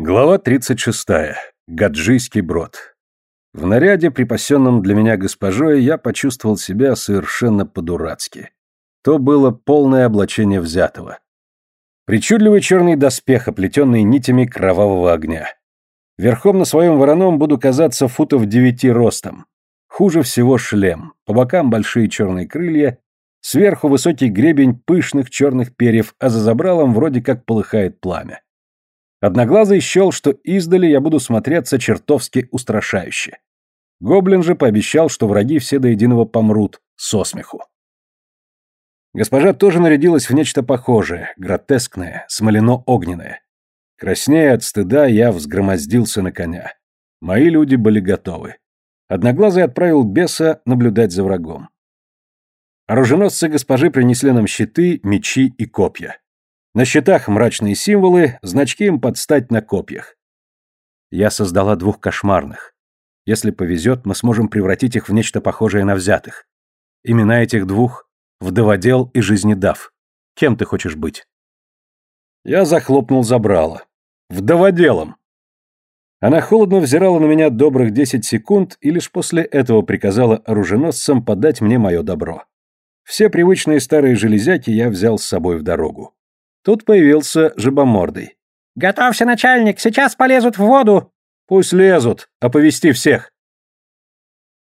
Глава 36. Гаджийский брод. В наряде, припасенном для меня госпожой, я почувствовал себя совершенно по-дурацки. То было полное облачение взятого. Причудливый черный доспех, оплетенный нитями кровавого огня. Верхом на своем вороном буду казаться футов девяти ростом. Хуже всего шлем, по бокам большие черные крылья, сверху высокий гребень пышных черных перьев, а за забралом вроде как полыхает пламя. Одноглазый счел, что издали я буду смотреться чертовски устрашающе. Гоблин же пообещал, что враги все до единого помрут со смеху. Госпожа тоже нарядилась в нечто похожее, гротескное, смолено-огненное. Краснея от стыда, я взгромоздился на коня. Мои люди были готовы. Одноглазый отправил беса наблюдать за врагом. Оруженосцы госпожи принесли нам щиты, мечи и копья. На щитах мрачные символы, значки им подстать на копьях. Я создала двух кошмарных. Если повезет, мы сможем превратить их в нечто похожее на взятых. Имена этих двух — Вдоводел и Жизнедав. Кем ты хочешь быть? Я захлопнул забрало. Вдоводелом. Она холодно взирала на меня добрых десять секунд и лишь после этого приказала оруженосцам подать мне мое добро. Все привычные старые железяки я взял с собой в дорогу. Тут появился жабомордый. «Готовься, начальник, сейчас полезут в воду!» «Пусть лезут, оповести всех!»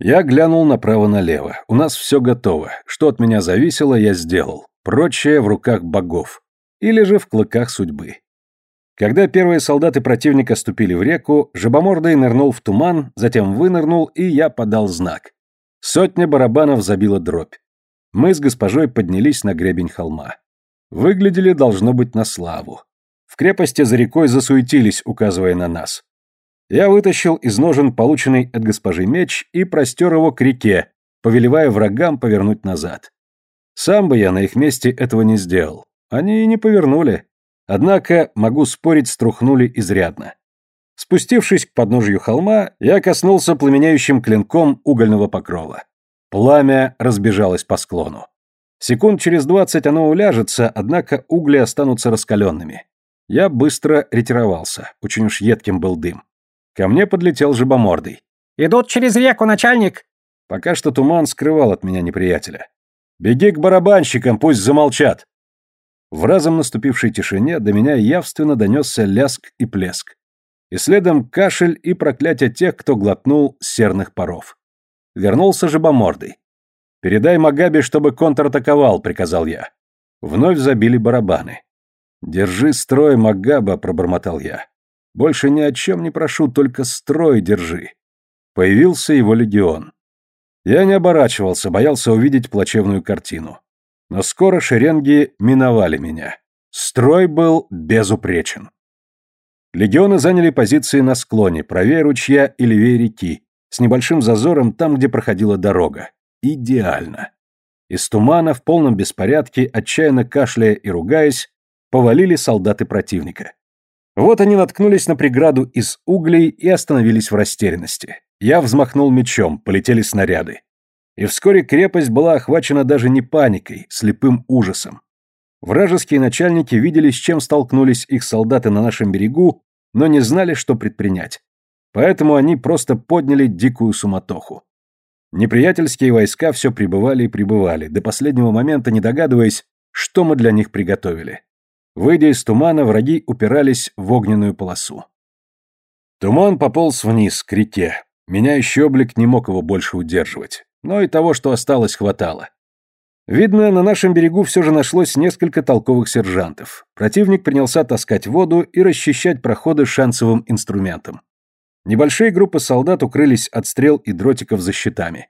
Я глянул направо-налево. У нас все готово. Что от меня зависело, я сделал. Прочее в руках богов. Или же в клыках судьбы. Когда первые солдаты противника ступили в реку, жабомордый нырнул в туман, затем вынырнул, и я подал знак. Сотня барабанов забила дробь. Мы с госпожой поднялись на гребень холма. Выглядели, должно быть, на славу. В крепости за рекой засуетились, указывая на нас. Я вытащил из ножен полученный от госпожи меч и простер его к реке, повелевая врагам повернуть назад. Сам бы я на их месте этого не сделал. Они и не повернули. Однако, могу спорить, струхнули изрядно. Спустившись к подножью холма, я коснулся пламеняющим клинком угольного покрова. Пламя разбежалось по склону. Секунд через двадцать оно уляжется, однако угли останутся раскаленными. Я быстро ретировался, очень уж едким был дым. Ко мне подлетел жабомордый. «Идут через реку, начальник!» Пока что туман скрывал от меня неприятеля. «Беги к барабанщикам, пусть замолчат!» В разом наступившей тишине до меня явственно донесся ляск и плеск. И следом кашель и проклятие тех, кто глотнул серных паров. Вернулся жабомордый. «Передай Магабе, чтобы контратаковал», — приказал я. Вновь забили барабаны. «Держи строй, Магаба», — пробормотал я. «Больше ни о чем не прошу, только строй держи». Появился его легион. Я не оборачивался, боялся увидеть плачевную картину. Но скоро шеренги миновали меня. Строй был безупречен. Легионы заняли позиции на склоне, правее ручья и левее реки, с небольшим зазором там, где проходила дорога. Идеально. Из тумана в полном беспорядке, отчаянно кашляя и ругаясь, повалили солдаты противника. Вот они наткнулись на преграду из углей и остановились в растерянности. Я взмахнул мечом, полетели снаряды. И вскоре крепость была охвачена даже не паникой, слепым ужасом. Вражеские начальники видели, с чем столкнулись их солдаты на нашем берегу, но не знали, что предпринять. Поэтому они просто подняли дикую суматоху. Неприятельские войска все прибывали и прибывали, до последнего момента не догадываясь, что мы для них приготовили. Выйдя из тумана, враги упирались в огненную полосу. Туман пополз вниз, к реке. Меняющий облик не мог его больше удерживать. Но и того, что осталось, хватало. Видно, на нашем берегу все же нашлось несколько толковых сержантов. Противник принялся таскать воду и расчищать проходы шансовым инструментом. Небольшие группы солдат укрылись от стрел и дротиков за щитами.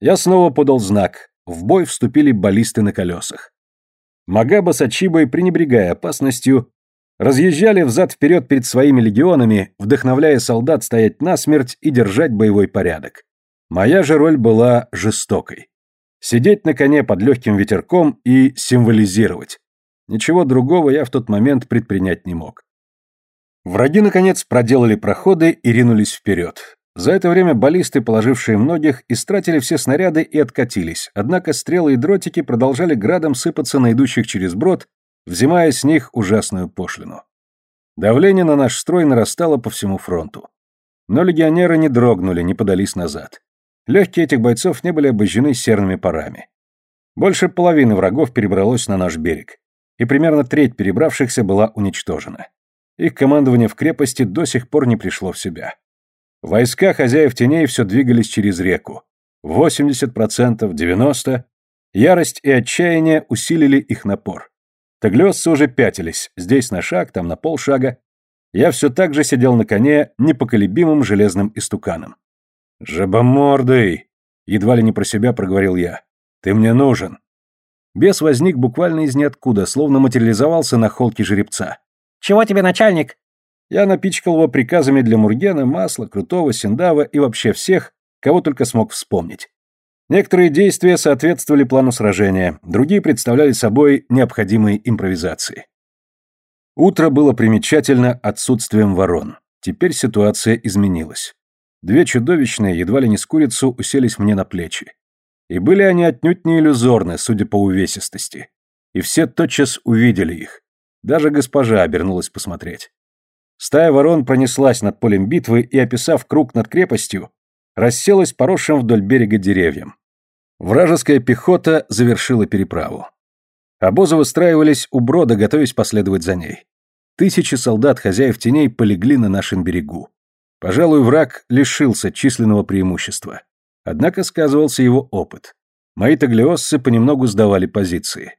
Я снова подал знак. В бой вступили баллисты на колесах. Магаба с Ачибой, пренебрегая опасностью, разъезжали взад-вперед перед своими легионами, вдохновляя солдат стоять насмерть и держать боевой порядок. Моя же роль была жестокой. Сидеть на коне под легким ветерком и символизировать. Ничего другого я в тот момент предпринять не мог. Враги, наконец, проделали проходы и ринулись вперед. За это время баллисты, положившие многих, истратили все снаряды и откатились, однако стрелы и дротики продолжали градом сыпаться на идущих через брод, взимая с них ужасную пошлину. Давление на наш строй нарастало по всему фронту. Но легионеры не дрогнули, не подались назад. Легкие этих бойцов не были обожжены серными парами. Больше половины врагов перебралось на наш берег, и примерно треть перебравшихся была уничтожена. Их командование в крепости до сих пор не пришло в себя. Войска хозяев теней все двигались через реку. 80%, 90%. Ярость и отчаяние усилили их напор. Таглиосцы уже пятились, здесь на шаг, там на полшага. Я все так же сидел на коне непоколебимым железным истуканом. «Жабомордый!» — едва ли не про себя проговорил я. «Ты мне нужен!» Бес возник буквально из ниоткуда, словно материализовался на холке жеребца. «Чего тебе, начальник?» Я напичкал его приказами для Мургена, Масла, Крутого, Синдава и вообще всех, кого только смог вспомнить. Некоторые действия соответствовали плану сражения, другие представляли собой необходимые импровизации. Утро было примечательно отсутствием ворон. Теперь ситуация изменилась. Две чудовищные, едва ли не с курицу, уселись мне на плечи. И были они отнюдь не иллюзорны, судя по увесистости. И все тотчас увидели их. Даже госпожа обернулась посмотреть. Стая ворон пронеслась над полем битвы и, описав круг над крепостью, расселась поросшим вдоль берега деревьям. Вражеская пехота завершила переправу. Обозы выстраивались у брода, готовясь последовать за ней. Тысячи солдат хозяев теней полегли на нашем берегу. Пожалуй, враг лишился численного преимущества. Однако сказывался его опыт. Мои таглиосцы понемногу сдавали позиции.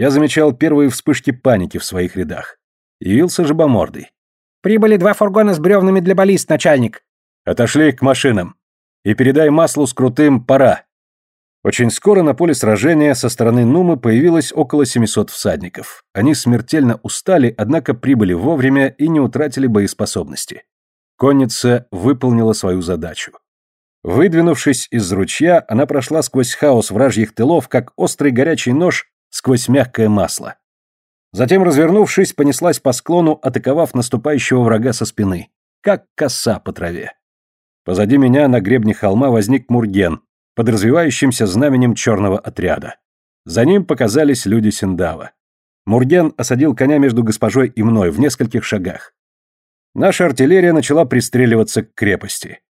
Я замечал первые вспышки паники в своих рядах. Явился жабомордый. «Прибыли два фургона с бревнами для баллист, начальник». «Отошли к машинам. И передай маслу с крутым «пора». Очень скоро на поле сражения со стороны Нумы появилось около 700 всадников. Они смертельно устали, однако прибыли вовремя и не утратили боеспособности. Конница выполнила свою задачу. Выдвинувшись из ручья, она прошла сквозь хаос вражьих тылов, как острый горячий нож сквозь мягкое масло. Затем, развернувшись, понеслась по склону, атаковав наступающего врага со спины, как коса по траве. Позади меня на гребне холма возник Мурген, под развивающимся знаменем черного отряда. За ним показались люди Синдава. Мурген осадил коня между госпожой и мной в нескольких шагах. Наша артиллерия начала пристреливаться к крепости.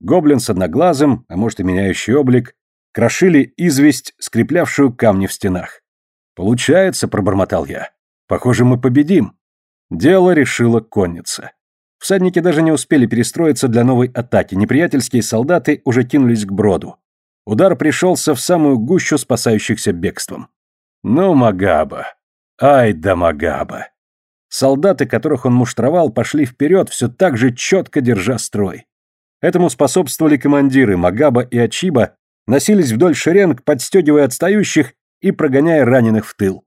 Гоблин с одноглазым, а может и меняющий облик, крошили известь, скреплявшую камни в стенах. «Получается», — пробормотал я. «Похоже, мы победим». Дело решила конница. Всадники даже не успели перестроиться для новой атаки, неприятельские солдаты уже кинулись к броду. Удар пришелся в самую гущу спасающихся бегством. Ну, Магаба. Ай да Магаба. Солдаты, которых он муштровал, пошли вперед, все так же четко держа строй. Этому способствовали командиры Магаба и Ачиба, носились вдоль шеренг, подстегивая отстающих и прогоняя раненых в тыл.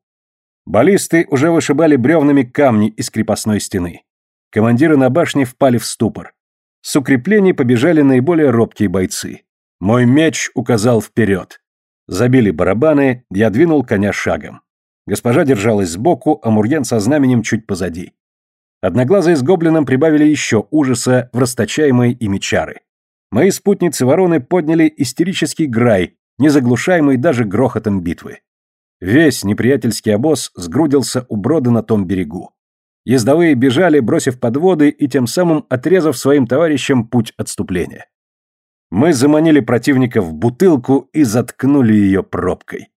Баллисты уже вышибали бревнами камни из крепостной стены. Командиры на башне впали в ступор. С укреплений побежали наиболее робкие бойцы. Мой меч указал вперед. Забили барабаны, я двинул коня шагом. Госпожа держалась сбоку, а Мурген со знаменем чуть позади. Одноглазые с гоблином прибавили еще ужаса в расточаемые ими чары. Мои спутницы-вороны подняли истерический грай, не заглушаемый даже грохотом битвы. Весь неприятельский обоз сгрудился у брода на том берегу. Ездовые бежали, бросив подводы и тем самым отрезав своим товарищам путь отступления. Мы заманили противника в бутылку и заткнули ее пробкой.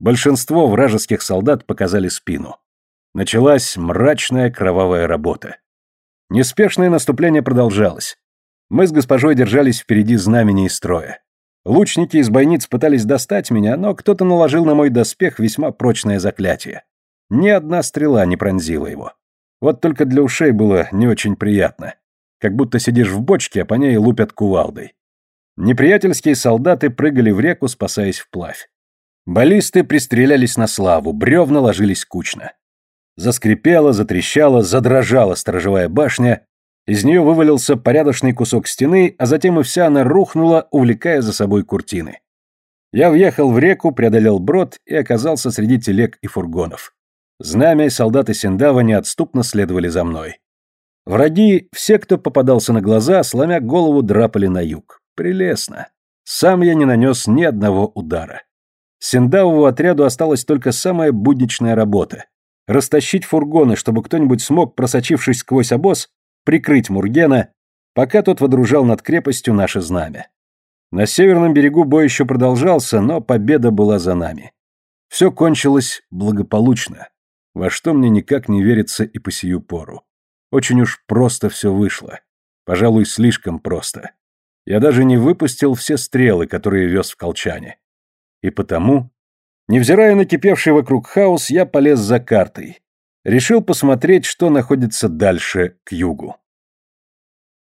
Большинство вражеских солдат показали спину. Началась мрачная кровавая работа. Неспешное наступление продолжалось. Мы с госпожой держались впереди знамени и строя. Лучники из бойниц пытались достать меня, но кто-то наложил на мой доспех весьма прочное заклятие. Ни одна стрела не пронзила его. Вот только для ушей было не очень приятно. Как будто сидишь в бочке, а по ней лупят кувалдой. Неприятельские солдаты прыгали в реку, спасаясь вплавь. Баллисты пристрелялись на славу, бревна ложились кучно. Заскрипела, затрещала, задрожала сторожевая башня, из нее вывалился порядочный кусок стены, а затем и вся она рухнула, увлекая за собой куртины. Я въехал в реку, преодолел брод и оказался среди телег и фургонов. Знамя и солдаты Синдава неотступно следовали за мной. Враги, все, кто попадался на глаза, сломя голову, драпали на юг. Прелестно. Сам я не нанес ни одного удара. Синдавову отряду осталась только самая будничная работа растащить фургоны, чтобы кто-нибудь смог, просочившись сквозь обоз, прикрыть Мургена, пока тот водружал над крепостью наше знамя. На северном берегу бой еще продолжался, но победа была за нами. Все кончилось благополучно, во что мне никак не верится и по сию пору. Очень уж просто все вышло. Пожалуй, слишком просто. Я даже не выпустил все стрелы, которые вез в колчане. И потому, невзирая на кипевший вокруг хаос, я полез за картой. Решил посмотреть, что находится дальше, к югу.